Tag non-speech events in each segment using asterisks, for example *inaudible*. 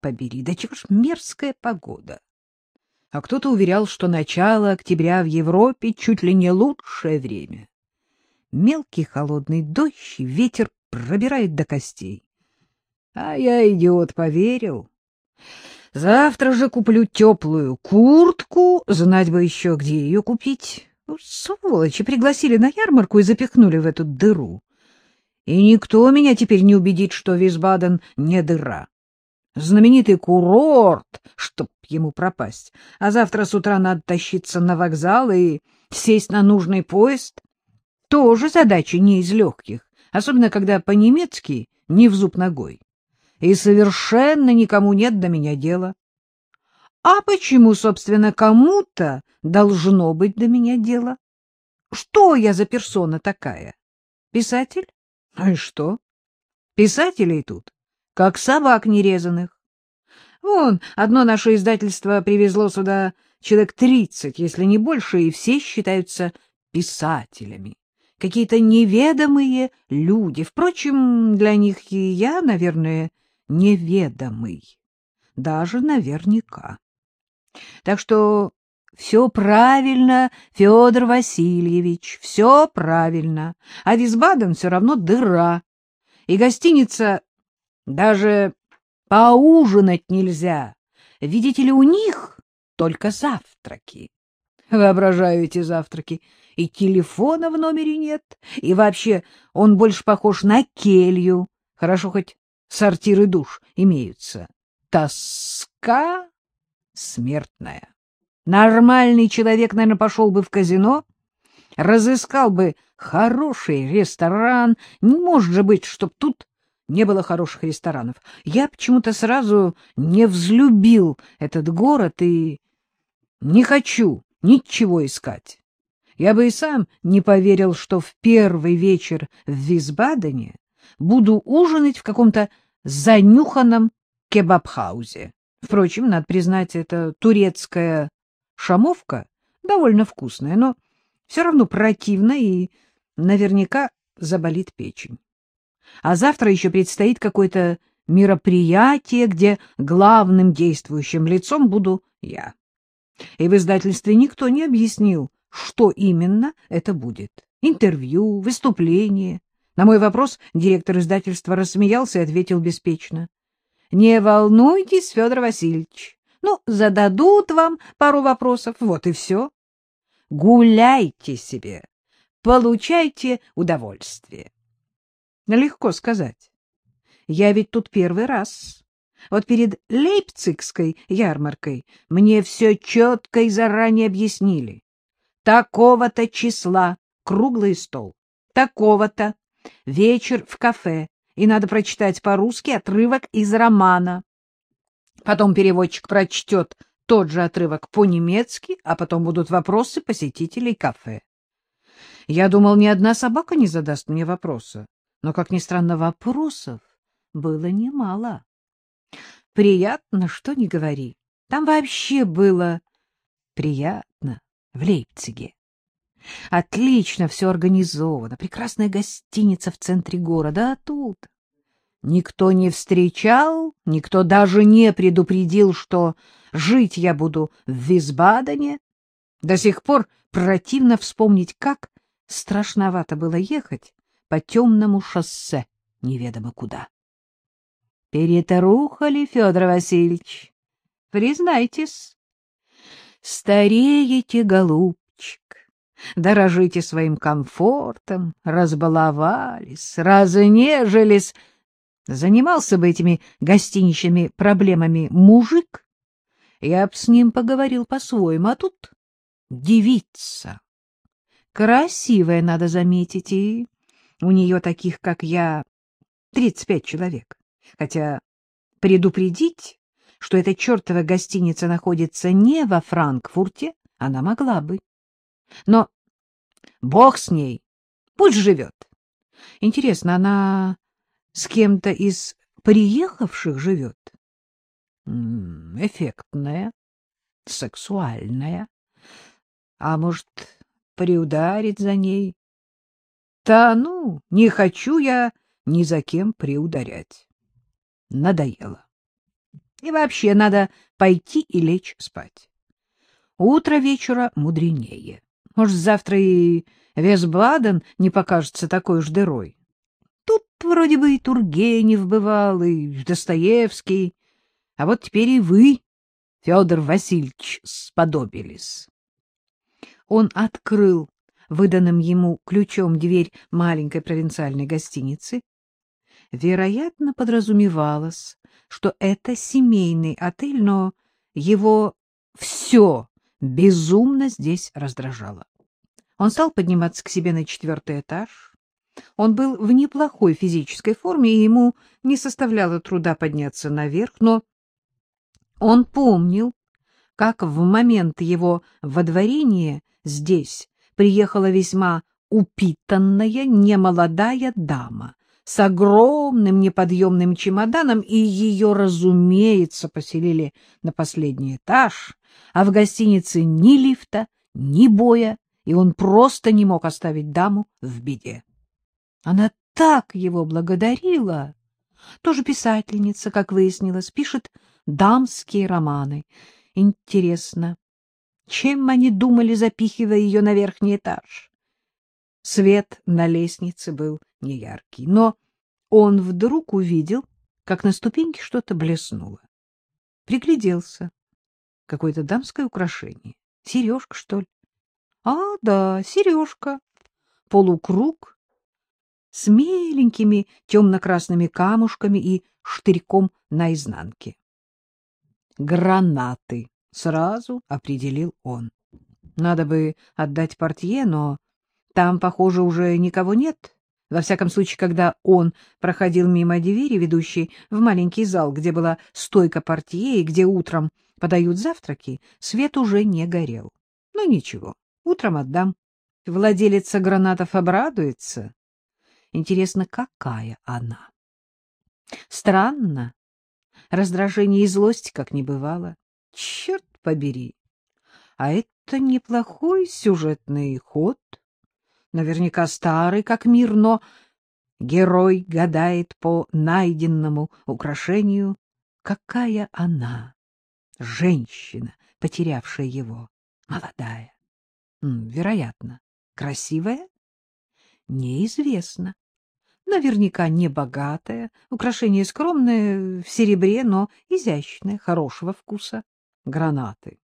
побери, да чего ж мерзкая погода. А кто-то уверял, что начало октября в Европе чуть ли не лучшее время. Мелкий холодный дождь и ветер пробирает до костей. А я, идиот, поверил. Завтра же куплю теплую куртку, знать бы еще, где ее купить. Ну, сволочи, пригласили на ярмарку и запихнули в эту дыру. И никто меня теперь не убедит, что Висбаден не дыра. Знаменитый курорт, чтоб ему пропасть. А завтра с утра надо тащиться на вокзал и сесть на нужный поезд. Тоже задача не из легких, особенно когда по-немецки не в зуб ногой. И совершенно никому нет до меня дела. А почему, собственно, кому-то должно быть до меня дело? Что я за персона такая? Писатель? Ну и что? Писателей тут, как собак нерезанных. Вон, одно наше издательство привезло сюда человек тридцать, если не больше, и все считаются писателями. Какие-то неведомые люди. Впрочем, для них и я, наверное, неведомый. Даже наверняка. Так что все правильно, Федор Васильевич, все правильно. А Висбаден все равно дыра. И гостиница даже поужинать нельзя. Видите ли, у них только завтраки. Воображаю эти завтраки. И телефона в номере нет. И вообще он больше похож на келью. Хорошо хоть сортиры душ имеются. Тоска смертная. Нормальный человек, наверное, пошел бы в казино, разыскал бы хороший ресторан. Не может же быть, чтоб тут не было хороших ресторанов. Я почему-то сразу не взлюбил этот город и не хочу ничего искать. Я бы и сам не поверил, что в первый вечер в Висбадене буду ужинать в каком-то занюханном кебабхаузе. Впрочем, надо признать, это турецкая шамовка довольно вкусная, но все равно противно и наверняка заболит печень. А завтра еще предстоит какое-то мероприятие, где главным действующим лицом буду я. И в издательстве никто не объяснил, что именно это будет. Интервью, выступление. На мой вопрос директор издательства рассмеялся и ответил беспечно. — Не волнуйтесь, Федор Васильевич. Ну, зададут вам пару вопросов, вот и все. Гуляйте себе, получайте удовольствие. Легко сказать. Я ведь тут первый раз. Вот перед Лейпцигской ярмаркой мне все четко и заранее объяснили. Такого-то числа круглый стол, такого-то вечер в кафе, и надо прочитать по-русски отрывок из романа. Потом переводчик прочтет тот же отрывок по-немецки, а потом будут вопросы посетителей кафе. Я думал, ни одна собака не задаст мне вопроса, но, как ни странно, вопросов было немало. Приятно, что не говори. Там вообще было приятно в Лейпциге. Отлично все организовано, прекрасная гостиница в центре города, а тут никто не встречал, никто даже не предупредил, что жить я буду в Висбадене. До сих пор противно вспомнить, как страшновато было ехать по темному шоссе неведомо куда. Перетрухали, Федор Васильевич, признайтесь. Стареете, голубчик, дорожите своим комфортом, разбаловались, разнежились. Занимался бы этими гостиничными проблемами мужик, я б с ним поговорил по-своему, а тут девица. Красивая, надо заметить, и у нее таких, как я, тридцать пять человек. Хотя предупредить, что эта чертова гостиница находится не во Франкфурте, она могла бы. Но бог с ней, пусть живет. Интересно, она с кем-то из приехавших живет? Эффектная, сексуальная. А может, приударить за ней? Да ну, не хочу я ни за кем приударять. Надоело. И вообще надо пойти и лечь спать. Утро вечера мудренее. Может, завтра и Весбаден не покажется такой уж дырой. Тут вроде бы и Тургенев бывал, и Достоевский, а вот теперь и вы, Федор Васильевич, сподобились. Он открыл выданным ему ключом дверь маленькой провинциальной гостиницы. Вероятно, подразумевалось, что это семейный отель, но его все безумно здесь раздражало. Он стал подниматься к себе на четвертый этаж. Он был в неплохой физической форме, и ему не составляло труда подняться наверх, но он помнил, как в момент его водворения здесь приехала весьма упитанная, немолодая дама с огромным неподъемным чемоданом, и ее, разумеется, поселили на последний этаж, а в гостинице ни лифта, ни боя, и он просто не мог оставить даму в беде. Она так его благодарила. Тоже писательница, как выяснилось, пишет дамские романы. Интересно, чем они думали, запихивая ее на верхний этаж? Свет на лестнице был неяркий, но он вдруг увидел, как на ступеньке что-то блеснуло. Пригляделся. Какое-то дамское украшение. Сережка, что ли? А, да, сережка. Полукруг с меленькими темно-красными камушками и штырьком наизнанке. Гранаты, сразу определил он. Надо бы отдать портье, но там, похоже, уже никого нет. Во всяком случае, когда он проходил мимо двери, ведущей в маленький зал, где была стойка портье и где утром подают завтраки, свет уже не горел. Ну, ничего, Утром отдам. Владелица гранатов обрадуется. Интересно, какая она? Странно. Раздражение и злость как не бывало. Черт побери. А это неплохой сюжетный ход. Наверняка старый, как мир, но герой гадает по найденному украшению. Какая она? Женщина, потерявшая его, молодая. Вероятно. Красивая? Неизвестно. Наверняка не богатая, украшение скромное, в серебре, но изящное, хорошего вкуса. Гранаты.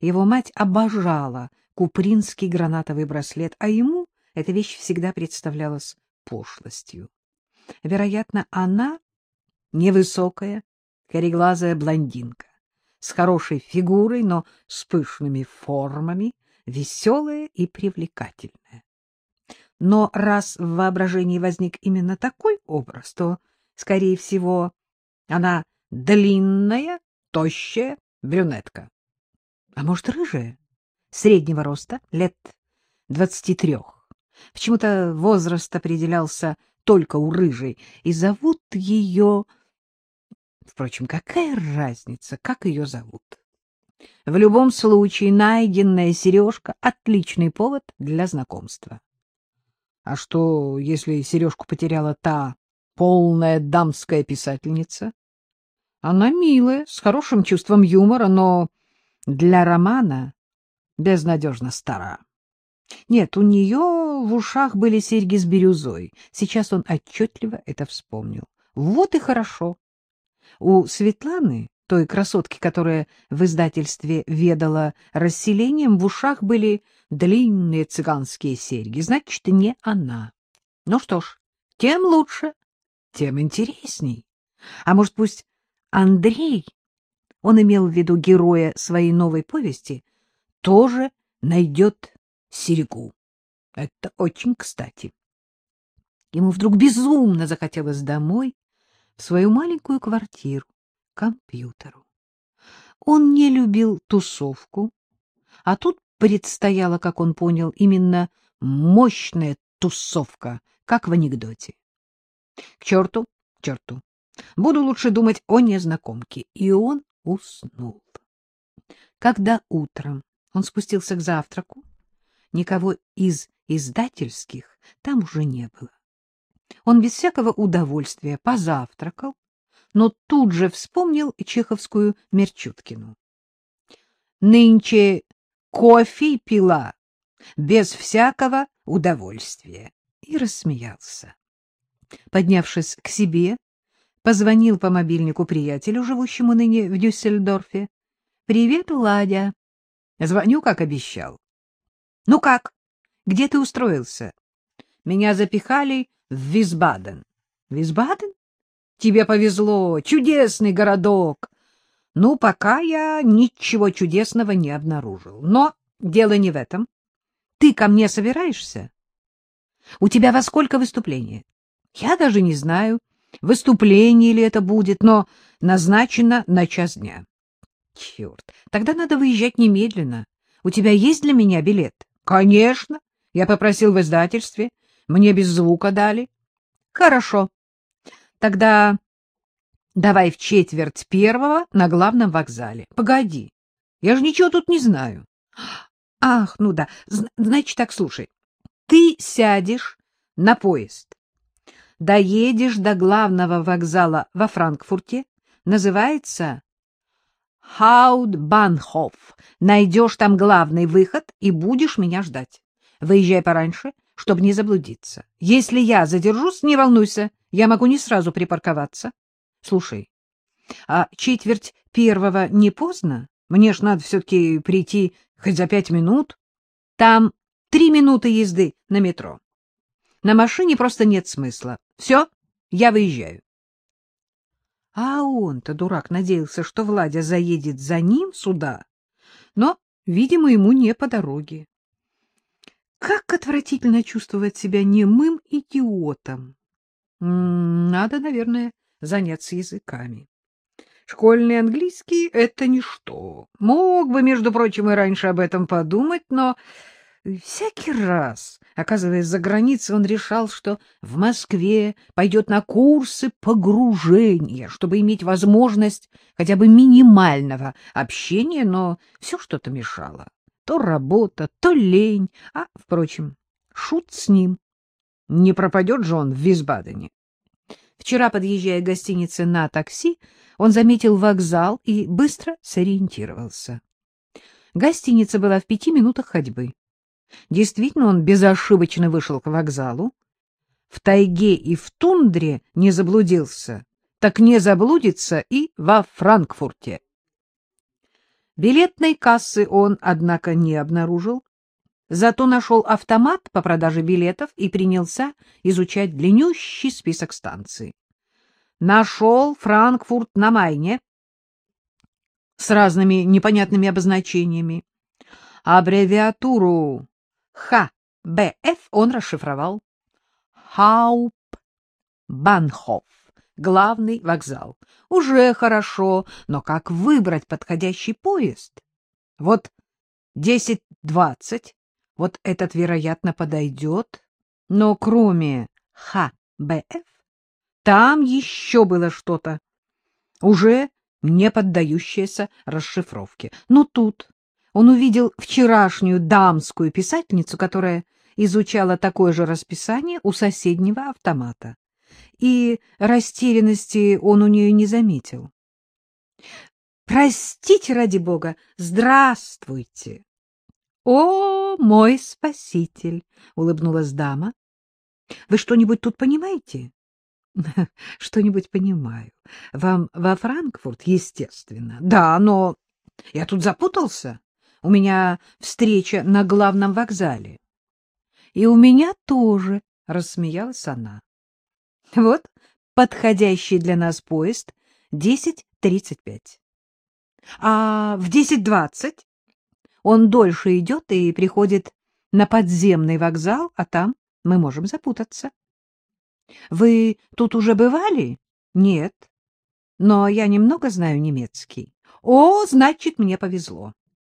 Его мать обожала купринский гранатовый браслет, а ему эта вещь всегда представлялась пошлостью. Вероятно, она невысокая, кореглазая блондинка, с хорошей фигурой, но с пышными формами, веселая и привлекательная. Но раз в воображении возник именно такой образ, то, скорее всего, она длинная, тощая брюнетка. А может, рыжая, среднего роста, лет двадцати трех. Почему-то возраст определялся только у рыжей, и зовут ее... Впрочем, какая разница, как ее зовут? В любом случае, найденная сережка — отличный повод для знакомства. А что, если сережку потеряла та полная дамская писательница? Она милая, с хорошим чувством юмора, но для романа безнадежно стара. Нет, у нее в ушах были серьги с бирюзой. Сейчас он отчетливо это вспомнил. Вот и хорошо. У Светланы той красотки, которая в издательстве ведала расселением, в ушах были длинные цыганские серьги. Значит, не она. Ну что ж, тем лучше, тем интересней. А может, пусть Андрей, он имел в виду героя своей новой повести, тоже найдет серьгу. Это очень кстати. Ему вдруг безумно захотелось домой, в свою маленькую квартиру компьютеру. Он не любил тусовку, а тут предстояла, как он понял, именно мощная тусовка, как в анекдоте. К черту, к черту. Буду лучше думать о незнакомке. И он уснул. Когда утром он спустился к завтраку, никого из издательских там уже не было. Он без всякого удовольствия позавтракал, но тут же вспомнил чеховскую Мерчуткину. Нынче кофе пила без всякого удовольствия. И рассмеялся. Поднявшись к себе, позвонил по мобильнику приятелю, живущему ныне в Дюссельдорфе. — Привет, Ладя. — Звоню, как обещал. — Ну как? Где ты устроился? — Меня запихали в Висбаден. — Висбаден? Тебе повезло. Чудесный городок. Ну, пока я ничего чудесного не обнаружил. Но дело не в этом. Ты ко мне собираешься? У тебя во сколько выступление? Я даже не знаю, выступление ли это будет, но назначено на час дня. Черт, тогда надо выезжать немедленно. У тебя есть для меня билет? Конечно. Я попросил в издательстве. Мне без звука дали. Хорошо. Тогда давай в четверть первого на главном вокзале. Погоди, я же ничего тут не знаю. Ах, ну да, значит так, слушай. Ты сядешь на поезд, доедешь до главного вокзала во Франкфурте, называется Хаудбанхоф. Найдешь там главный выход и будешь меня ждать. Выезжай пораньше, чтобы не заблудиться. Если я задержусь, не волнуйся, я могу не сразу припарковаться. Слушай, а четверть первого не поздно? Мне ж надо все-таки прийти хоть за пять минут. Там три минуты езды на метро. На машине просто нет смысла. Все, я выезжаю. А он-то, дурак, надеялся, что Владя заедет за ним сюда, но, видимо, ему не по дороге. Как отвратительно чувствовать себя немым идиотом. Надо, наверное, заняться языками. Школьный английский — это ничто. Мог бы, между прочим, и раньше об этом подумать, но всякий раз, оказываясь за границей, он решал, что в Москве пойдет на курсы погружения, чтобы иметь возможность хотя бы минимального общения, но все что-то мешало. То работа, то лень, а, впрочем, шут с ним. Не пропадет же он в Висбадене. Вчера, подъезжая к гостинице на такси, он заметил вокзал и быстро сориентировался. Гостиница была в пяти минутах ходьбы. Действительно, он безошибочно вышел к вокзалу. В тайге и в тундре не заблудился, так не заблудится и во Франкфурте. Билетной кассы он, однако, не обнаружил, зато нашел автомат по продаже билетов и принялся изучать длиннющий список станций. Нашел Франкфурт на Майне с разными непонятными обозначениями. Аббревиатуру ХБФ он расшифровал. Хаупбанхоф, главный вокзал. Уже хорошо, но как выбрать подходящий поезд? Вот десять двадцать, вот этот, вероятно, подойдет. Но кроме ХБФ, там еще было что-то, уже не поддающееся расшифровке. Но тут он увидел вчерашнюю дамскую писательницу, которая изучала такое же расписание у соседнего автомата. И растерянности он у нее не заметил. — Простите, ради бога, здравствуйте! — О, мой спаситель! — улыбнулась дама. — Вы что-нибудь тут понимаете? *laughs* — Что-нибудь понимаю. Вам во Франкфурт, естественно. Да, но я тут запутался. У меня встреча на главном вокзале. — И у меня тоже, — рассмеялась она. — Вот подходящий для нас поезд десять тридцать пять. А в десять двадцать он дольше идет и приходит на подземный вокзал, а там мы можем запутаться. — Вы тут уже бывали? — Нет. Но я немного знаю немецкий. О, значит, мне повезло.